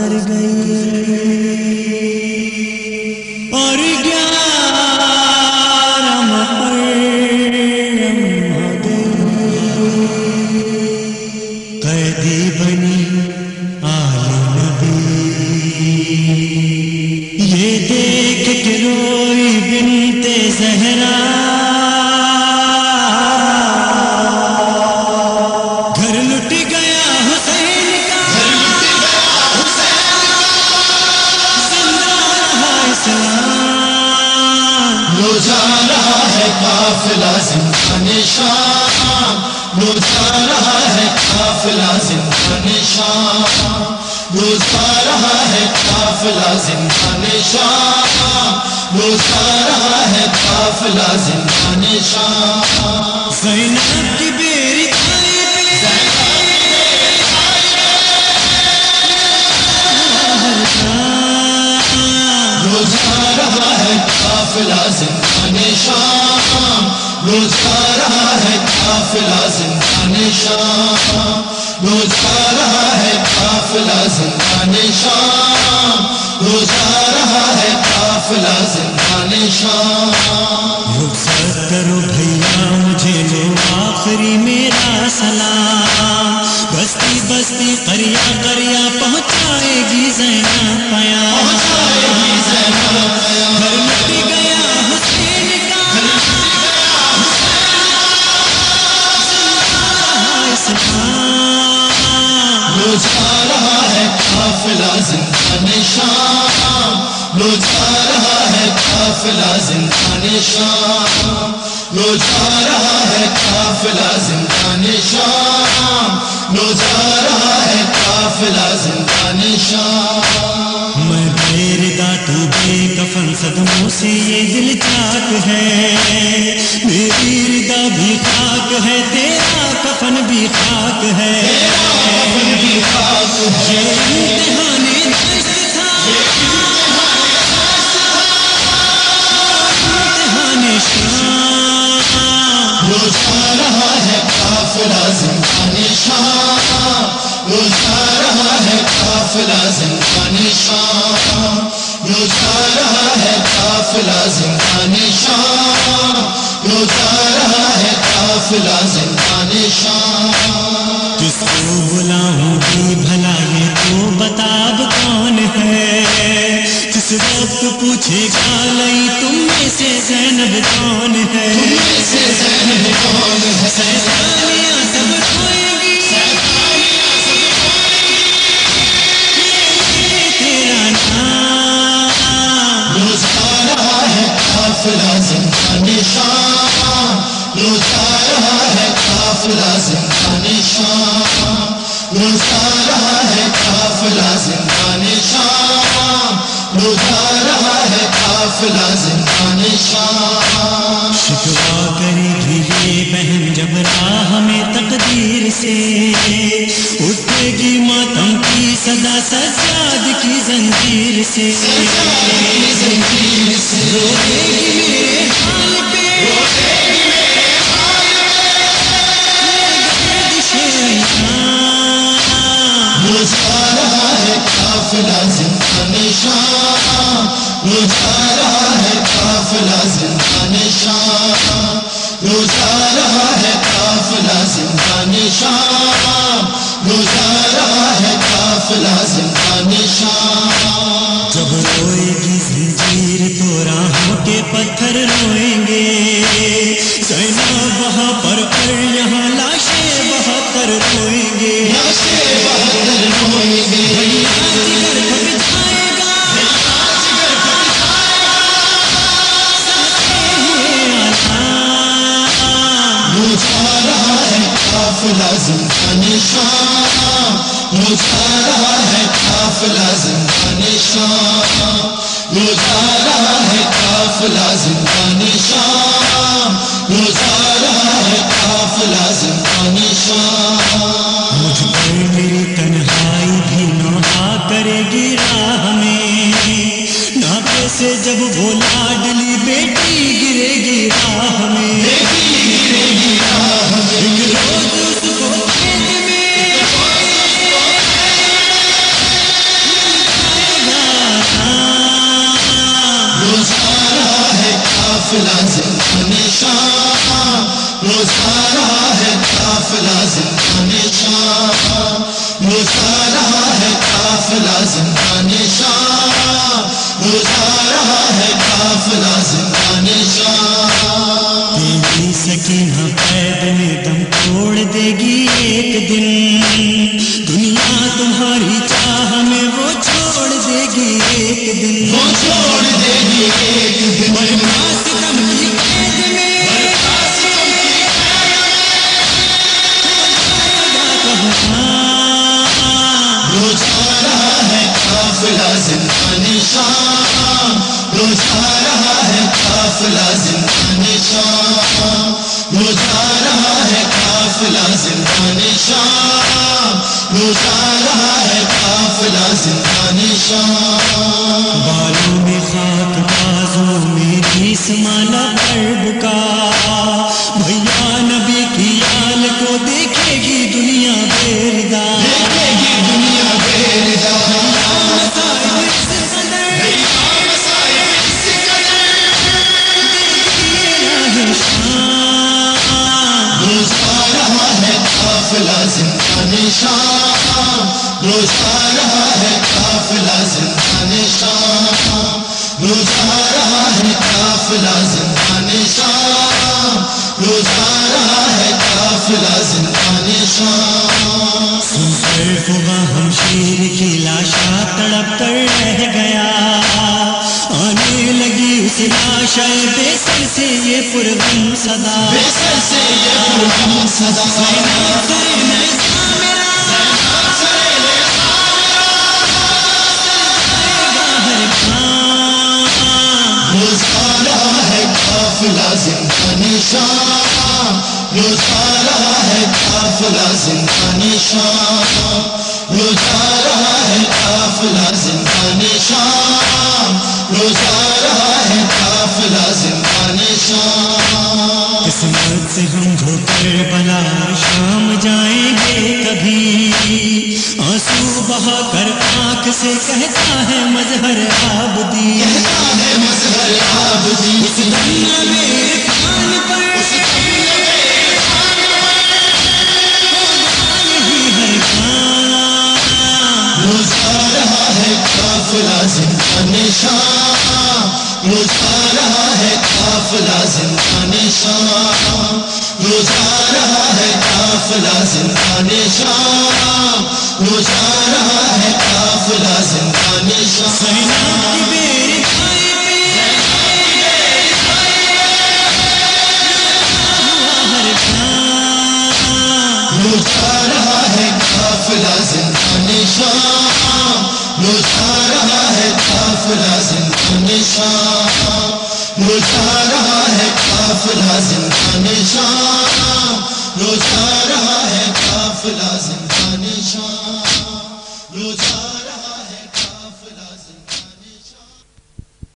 گزر گئی اور گیارہ محرم آ قیدی بنی آل نبی۔ یہ دیکھ کے روئی زہرا رہا جا رہا ہے قافلہ زندہ نشان لو جا رہا ہے قافلہ زندہ نشان لو جا رہا ہے قافلہ زندہ نشان جا رہا ہے قافلہ زندہ نشان۔ گزارا ہے قافلہ زندہ نشان گزارا ہے قافلہ زندہ نشان گزارا ہے قافلہ زندہ نشان رخصت کرو بھیا۔ قافلہ زندہ نشان لو جا رہا ہے قافلہ زندہ نشان لو جا رہا ہے قافلہ زندہ نشان لو جا رہا ہے قافلہ زندہ نشان۔ میں بیر دا تو بے کفن صدموں سے یہ دل چاک ہے۔ میری ردا بھی خاک ہے تیرا کفن بھی خاک ہے۔ کفن بھی خاک ہے۔ قافلہ زندہ نشان لو جا رہا ہے قافلہ زندہ نشان لو جا رہا ہے قافلہ زندہ نشان کس کو بلاؤں گی بھلا یہ تو بتاب کون ہے؟ جس وقت پوچھے گا لئی تم میں سے زینب کون ہے؟ سے زینب کون ہے؟ قافلہ زندہ نشان لو رہا ہے قافلہ زندہ نشان لو رہا ہے قافلہ زندہ نشان لو رہا ہے قافلہ زندہ نشان شکوا کرے گی یہ بہن جب راہ میں تقدیر سے۔ اٹھے گی ماتم کی صدا سجاد کی زنجیر سے۔ زنجیر سے روئے گی نشان جا رہا ہے قافلہ زندہ نشان رو جا رہا ہے قافلہ زندہ نشان۔ جب روئے گی زنجیر تو راہوں کے پتھر روئیں گے۔ قافلہ زندہ نشان لو ہے قافلہ زندہ نشان لو ہے قافلہ زندہ نشان لو ہے قافلہ زندہ نشان مجھ پر میری تنہائی بھی نوحا کرے گی راہ میں۔ ناپے سے جب وہ قافلہ زندان شام روزا رہا ہے قافلہ زندان شام روزا رہا ہے قافلہ زندان شام تیری سکینہ قید میں دم توڑ دے گی ایک دن۔ دنیا تمہاری چاہ میں وہ چھوڑ دے گی ایک دن۔ وہ چھوڑ دے گی ایک دن۔ میں قافلہ زندان شام جا رہا ہے قافلہ زندان شام جا رہا ہے قافلہ زندان شام بالوں میں خاک بازوں میں جیس مالا کرب کا روزا رہا ہے قافلہ زندان شام روزا رہا ہے قافلہ زندان شام روزا رہا ہے قافلہ زندان شام۔ ہم شیر کی لاشا تڑپ کر رہ گیا۔ آنے لگی اس لاشا بے سر سے یہ پرغم صدا۔ بے سر سے یہ پرغم صدا۔ زندان شام روزا رہا ہے قافلہ زندان شام روزا رہا ہے قافلہ زندان شام روزا رہا ہے قافلہ زندان شام قسمت سے ہم ہو کر بلا شام جائیں گے کبھی۔ آنسو بہا کر آنکھ سے کہتا ہے مظہر آبدی۔ کہتا ہے مظہر آبدی۔ اس دنیا میرے کان پر زندان شام رہا ہے قافلہ زندہ شام روزا رہا ہے قافلہ